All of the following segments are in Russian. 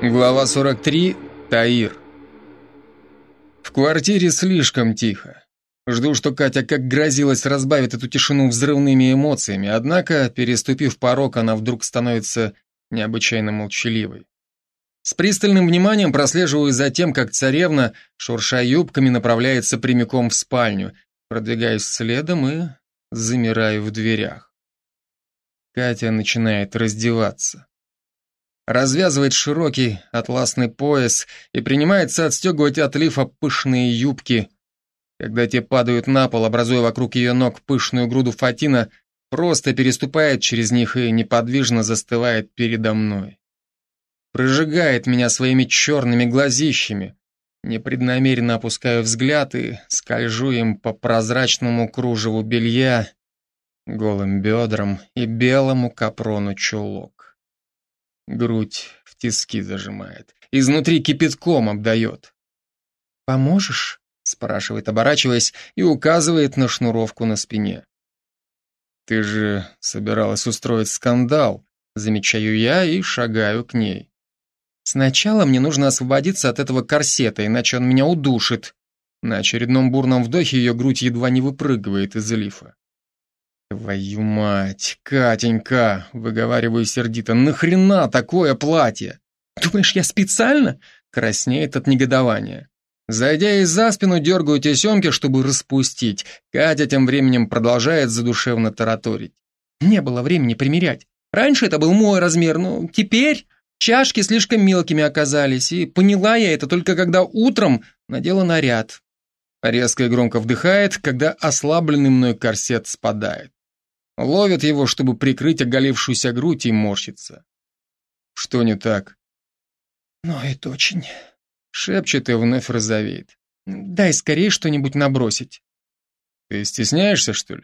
Глава 43. Таир. В квартире слишком тихо. Жду, что Катя, как грозилась, разбавит эту тишину взрывными эмоциями, однако, переступив порог, она вдруг становится необычайно молчаливой. С пристальным вниманием прослеживаю за тем, как царевна, шурша юбками, направляется прямиком в спальню, продвигаюсь следом и замираю в дверях. Катя начинает раздеваться развязывает широкий атласный пояс и принимается отстегивать от лифа пышные юбки. Когда те падают на пол, образуя вокруг ее ног пышную груду фатина, просто переступает через них и неподвижно застывает передо мной. Прожигает меня своими черными глазищами. Непреднамеренно опускаю взгляд и скольжу им по прозрачному кружеву белья, голым бедрам и белому капрону чулок. Грудь в тиски зажимает. Изнутри кипятком обдает. «Поможешь?» — спрашивает, оборачиваясь, и указывает на шнуровку на спине. «Ты же собиралась устроить скандал», — замечаю я и шагаю к ней. «Сначала мне нужно освободиться от этого корсета, иначе он меня удушит». На очередном бурном вдохе ее грудь едва не выпрыгивает из лифа. «Твою мать, Катенька!» — выговариваю сердито. «Нахрена такое платье?» «Думаешь, я специально?» — краснеет от негодования. Зайдя ей за спину, дергаю тесемки, чтобы распустить. Катя тем временем продолжает задушевно тараторить. «Не было времени примерять. Раньше это был мой размер, но теперь чашки слишком мелкими оказались, и поняла я это только когда утром надела наряд». Резко и громко вдыхает, когда ослабленный мной корсет спадает. Ловит его, чтобы прикрыть оголившуюся грудь и морщится. Что не так? Ноет очень. Шепчет и вновь розовеет. Дай скорее что-нибудь набросить. Ты стесняешься, что ли?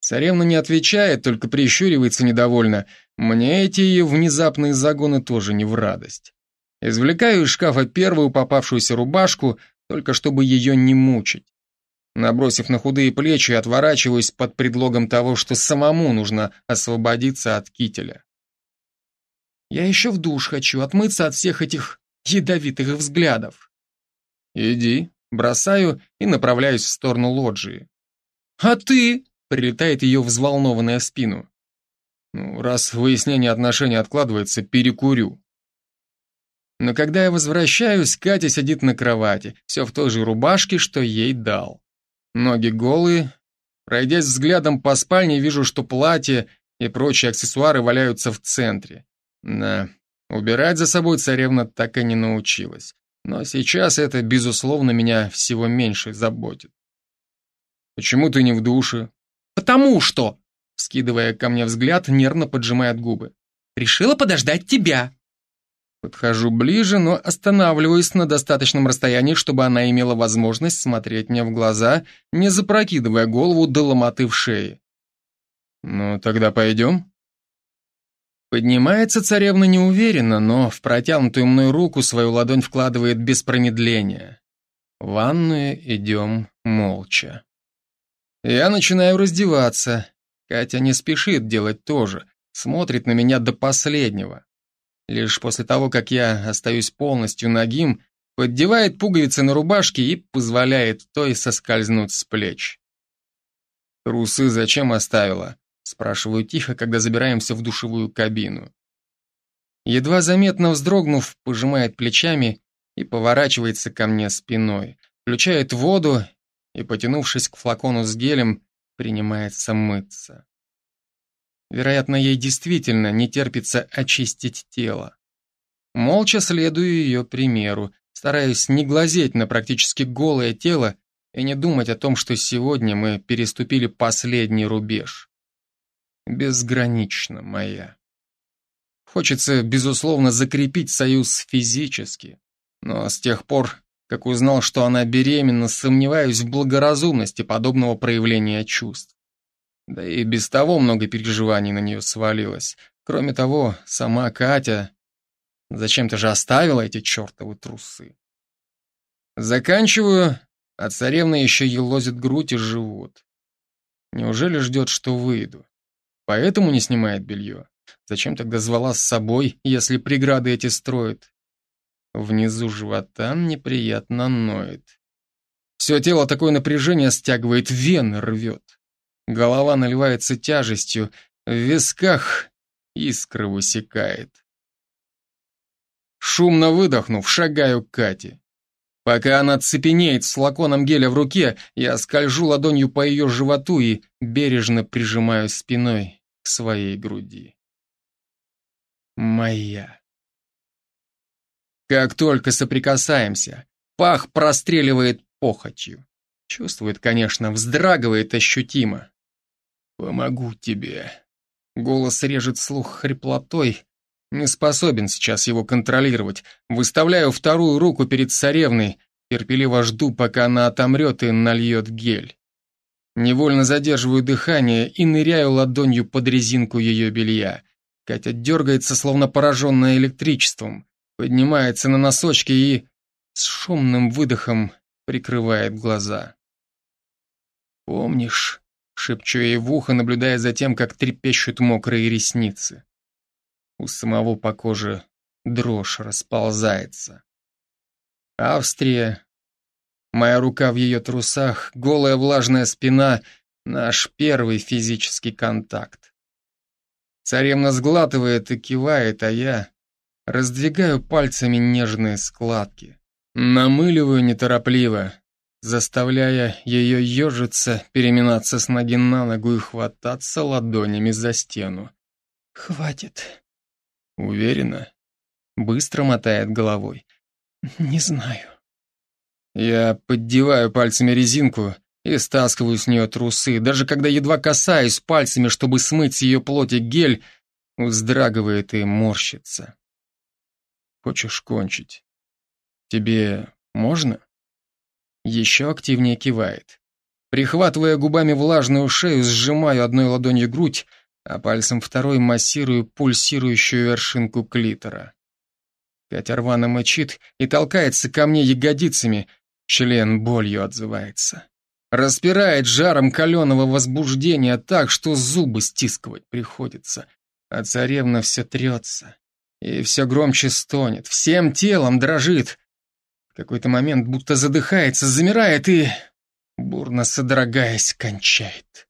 Царевна не отвечает, только прищуривается недовольно. Мне эти ее внезапные загоны тоже не в радость. Извлекаю из шкафа первую попавшуюся рубашку, только чтобы ее не мучить. Набросив на худые плечи, отворачиваюсь под предлогом того, что самому нужно освободиться от кителя. Я еще в душ хочу, отмыться от всех этих ядовитых взглядов. Иди, бросаю и направляюсь в сторону лоджии. А ты? Прилетает ее взволнованная в спину. Ну, раз выяснение отношений откладывается, перекурю. Но когда я возвращаюсь, Катя сидит на кровати, все в той же рубашке, что ей дал. Ноги голые. Пройдясь взглядом по спальне, вижу, что платье и прочие аксессуары валяются в центре. Да, убирать за собой царевна так и не научилась. Но сейчас это, безусловно, меня всего меньше заботит. «Почему ты не в душе?» «Потому что!» Скидывая ко мне взгляд, нервно поджимает губы. «Решила подождать тебя!» Подхожу ближе, но останавливаюсь на достаточном расстоянии, чтобы она имела возможность смотреть мне в глаза, не запрокидывая голову до ломоты в шее. «Ну, тогда пойдем?» Поднимается царевна неуверенно, но в протянутую мной руку свою ладонь вкладывает без промедления. В ванную идем молча. Я начинаю раздеваться. Катя не спешит делать то же, смотрит на меня до последнего. Лишь после того, как я остаюсь полностью нагим, поддевает пуговицы на рубашке и позволяет той соскользнуть с плеч. «Трусы зачем оставила?» Спрашиваю тихо, когда забираемся в душевую кабину. Едва заметно вздрогнув, пожимает плечами и поворачивается ко мне спиной, включает воду и, потянувшись к флакону с гелем, принимается мыться. Вероятно, ей действительно не терпится очистить тело. Молча следую ее примеру, стараюсь не глазеть на практически голое тело и не думать о том, что сегодня мы переступили последний рубеж. Безгранично моя. Хочется, безусловно, закрепить союз физически, но с тех пор, как узнал, что она беременна, сомневаюсь в благоразумности подобного проявления чувств. Да и без того много переживаний на нее свалилось. Кроме того, сама Катя зачем-то же оставила эти чертовы трусы. Заканчиваю, а царевна еще елозит грудь и живот. Неужели ждет, что выйду? Поэтому не снимает белье? Зачем тогда звала с собой, если преграды эти строит? Внизу живота неприятно ноет. Все тело такое напряжение стягивает, вены рвет. Голова наливается тяжестью, в висках искры высекает. Шумно выдохнув, шагаю к Кате. Пока она цепенеет с флаконом геля в руке, я скольжу ладонью по ее животу и бережно прижимаю спиной к своей груди. Моя. Как только соприкасаемся, пах простреливает похотью. Чувствует, конечно, вздрагивает ощутимо. «Помогу тебе». Голос режет слух хриплотой, не способен сейчас его контролировать. Выставляю вторую руку перед царевной, терпеливо жду, пока она отомрет и нальет гель. Невольно задерживаю дыхание и ныряю ладонью под резинку ее белья. Катя дергается, словно пораженная электричеством, поднимается на носочки и с шумным выдохом прикрывает глаза. «Помнишь?» — шепчу ей в ухо, наблюдая за тем, как трепещут мокрые ресницы. У самого по коже дрожь расползается. Австрия. Моя рука в ее трусах, голая влажная спина — наш первый физический контакт. Царевна сглатывает и кивает, а я раздвигаю пальцами нежные складки. Намыливаю неторопливо, заставляя ее ежиться, переминаться с ноги на ногу и хвататься ладонями за стену. «Хватит», Уверена? Быстро мотает головой. Не знаю. Я поддеваю пальцами резинку и стаскиваю с нее трусы. Даже когда едва касаюсь пальцами, чтобы смыть с ее плоти гель, вздрагивает и морщится. Хочешь кончить? Тебе можно? Еще активнее кивает. Прихватывая губами влажную шею, сжимаю одной ладонью грудь, а пальцем второй массирую пульсирующую вершинку клитора. Катя рвано мычит и толкается ко мне ягодицами, член болью отзывается. Распирает жаром каленого возбуждения так, что зубы стискивать приходится, а царевна все трется и все громче стонет, всем телом дрожит. В какой-то момент будто задыхается, замирает и, бурно содрогаясь, кончает.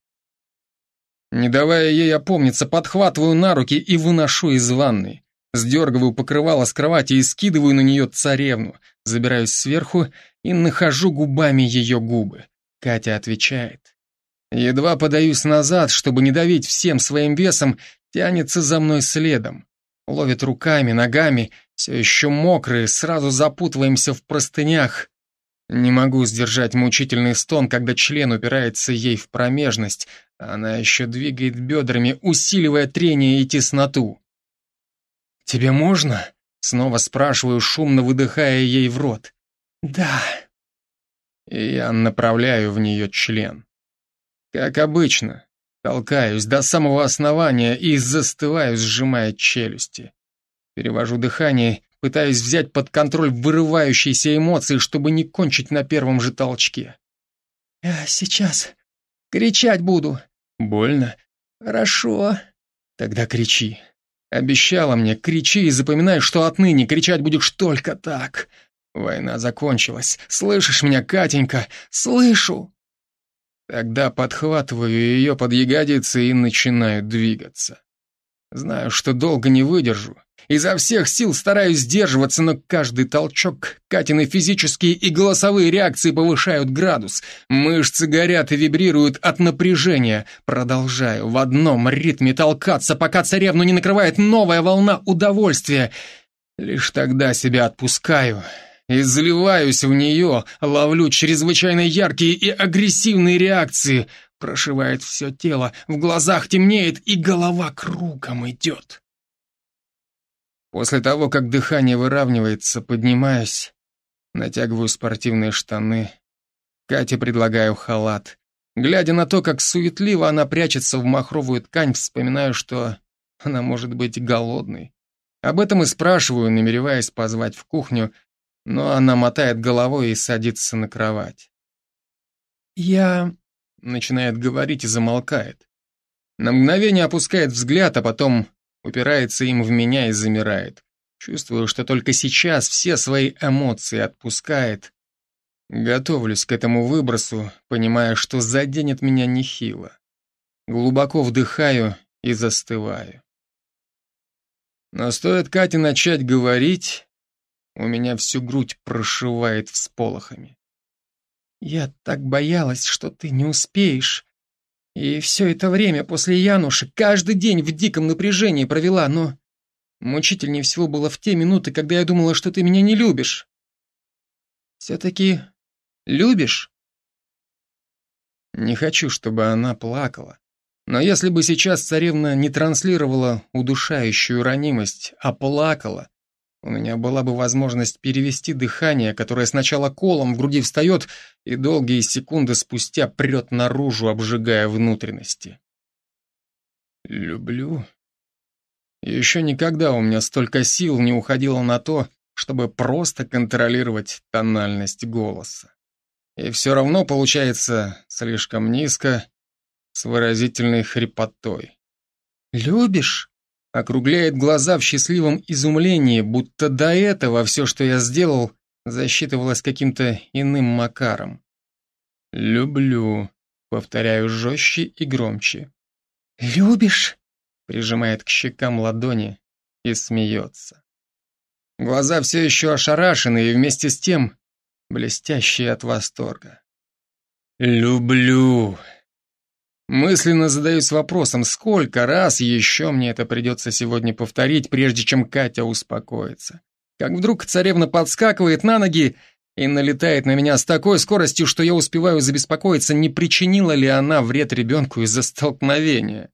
Не давая ей опомниться, подхватываю на руки и выношу из ванной. Сдергиваю покрывало с кровати и скидываю на нее царевну. Забираюсь сверху и нахожу губами ее губы. Катя отвечает. Едва подаюсь назад, чтобы не давить всем своим весом, тянется за мной следом. Ловит руками, ногами, все еще мокрые, сразу запутываемся в простынях. Не могу сдержать мучительный стон, когда член упирается ей в промежность, она еще двигает бедрами, усиливая трение и тесноту. «Тебе можно?» — снова спрашиваю, шумно выдыхая ей в рот. «Да». И я направляю в нее член. Как обычно, толкаюсь до самого основания и застываю, сжимая челюсти. Перевожу дыхание Пытаюсь взять под контроль вырывающиеся эмоции, чтобы не кончить на первом же толчке. «Я сейчас кричать буду». «Больно?» «Хорошо». «Тогда кричи». Обещала мне, кричи и запоминай, что отныне кричать будешь только так. Война закончилась. Слышишь меня, Катенька? Слышу. Тогда подхватываю ее под ягодицы и начинаю двигаться. Знаю, что долго не выдержу. Изо всех сил стараюсь сдерживаться, но каждый толчок, Катины физические и голосовые реакции повышают градус. Мышцы горят и вибрируют от напряжения. Продолжаю в одном ритме толкаться, пока царевну не накрывает новая волна удовольствия. Лишь тогда себя отпускаю и заливаюсь в нее, ловлю чрезвычайно яркие и агрессивные реакции. Прошивает все тело, в глазах темнеет и голова кругом идет. После того, как дыхание выравнивается, поднимаюсь, натягиваю спортивные штаны. Кате предлагаю халат. Глядя на то, как суетливо она прячется в махровую ткань, вспоминаю, что она может быть голодной. Об этом и спрашиваю, намереваясь позвать в кухню, но она мотает головой и садится на кровать. «Я...» — начинает говорить и замолкает. На мгновение опускает взгляд, а потом упирается им в меня и замирает. Чувствую, что только сейчас все свои эмоции отпускает. Готовлюсь к этому выбросу, понимая, что заденет меня нехило. Глубоко вдыхаю и застываю. Но стоит Кате начать говорить, у меня всю грудь прошивает всполохами. «Я так боялась, что ты не успеешь. И все это время после Януши каждый день в диком напряжении провела, но мучительнее всего было в те минуты, когда я думала, что ты меня не любишь. Все-таки любишь?» Не хочу, чтобы она плакала. Но если бы сейчас царевна не транслировала удушающую ранимость, а плакала, у меня была бы возможность перевести дыхание, которое сначала колом в груди встает и долгие секунды спустя прет наружу, обжигая внутренности. Люблю. Еще никогда у меня столько сил не уходило на то, чтобы просто контролировать тональность голоса. И все равно получается слишком низко с выразительной хрипотой. «Любишь?» Округляет глаза в счастливом изумлении, будто до этого все, что я сделал, засчитывалось каким-то иным макаром. «Люблю», — повторяю жестче и громче. «Любишь?» — прижимает к щекам ладони и смеется. Глаза все еще ошарашены и вместе с тем блестящие от восторга. «Люблю», Мысленно задаюсь вопросом, сколько раз еще мне это придется сегодня повторить, прежде чем Катя успокоится. Как вдруг царевна подскакивает на ноги и налетает на меня с такой скоростью, что я успеваю забеспокоиться, не причинила ли она вред ребенку из-за столкновения.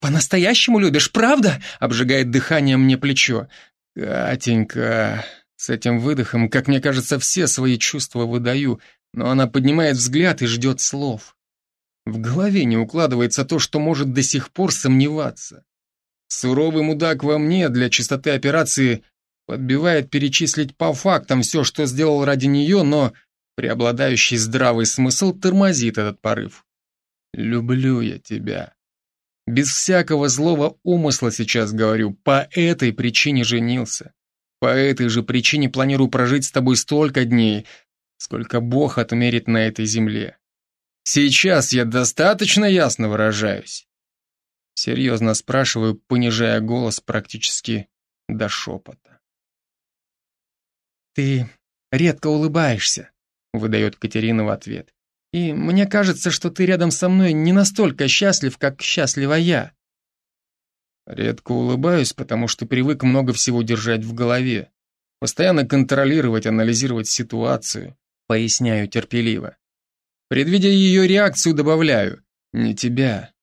«По-настоящему любишь, правда?» — обжигает дыхание мне плечо. «Катенька...» С этим выдохом, как мне кажется, все свои чувства выдаю, но она поднимает взгляд и ждет слов. В голове не укладывается то, что может до сих пор сомневаться. Суровый мудак во мне для чистоты операции подбивает перечислить по фактам все, что сделал ради нее, но преобладающий здравый смысл тормозит этот порыв. «Люблю я тебя». Без всякого злого умысла сейчас говорю, по этой причине женился. По этой же причине планирую прожить с тобой столько дней, сколько Бог отмерит на этой земле. Сейчас я достаточно ясно выражаюсь. Серьезно спрашиваю, понижая голос практически до шепота. «Ты редко улыбаешься», — выдает Катерина в ответ. «И мне кажется, что ты рядом со мной не настолько счастлив, как счастлива я». Редко улыбаюсь, потому что привык много всего держать в голове. Постоянно контролировать, анализировать ситуацию. Поясняю терпеливо. Предвидя ее реакцию, добавляю «не тебя»,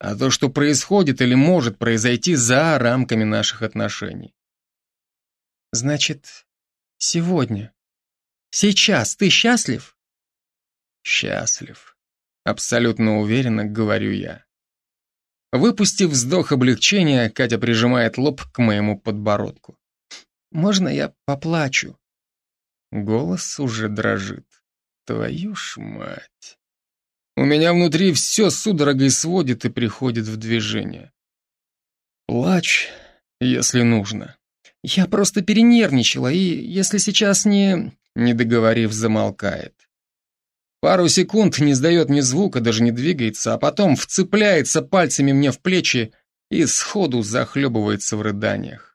а то, что происходит или может произойти за рамками наших отношений. Значит, сегодня, сейчас ты счастлив? Счастлив. Абсолютно уверенно говорю я. Выпустив вздох облегчения, Катя прижимает лоб к моему подбородку. «Можно я поплачу?» Голос уже дрожит. Твою ж мать. У меня внутри все судорогой сводит и приходит в движение. Плачь, если нужно. Я просто перенервничала, и если сейчас не... Не договорив, замолкает. Пару секунд не сдает ни звука, даже не двигается, а потом вцепляется пальцами мне в плечи и сходу захлебывается в рыданиях.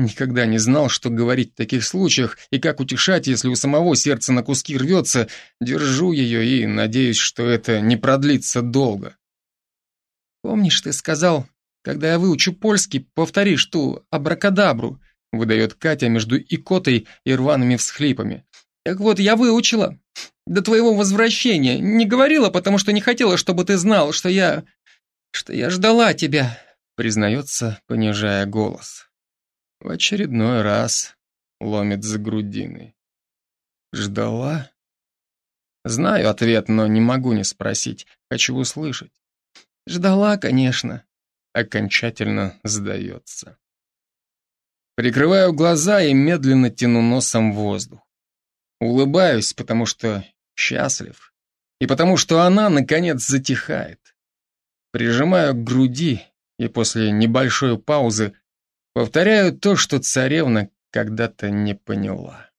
Никогда не знал, что говорить в таких случаях и как утешать, если у самого сердце на куски рвется. Держу ее и надеюсь, что это не продлится долго. «Помнишь, ты сказал, когда я выучу польский, повторишь ту абракадабру», выдает Катя между икотой и рваными всхлипами. «Так вот, я выучила. До твоего возвращения. Не говорила, потому что не хотела, чтобы ты знал, что я... что я ждала тебя», признается, понижая голос. В очередной раз ломит за грудиной. Ждала? Знаю ответ, но не могу не спросить. Хочу услышать. Ждала, конечно. Окончательно сдается. Прикрываю глаза и медленно тяну носом воздух. Улыбаюсь, потому что счастлив. И потому что она, наконец, затихает. Прижимаю к груди и после небольшой паузы повторяю то, что царевна когда-то не поняла.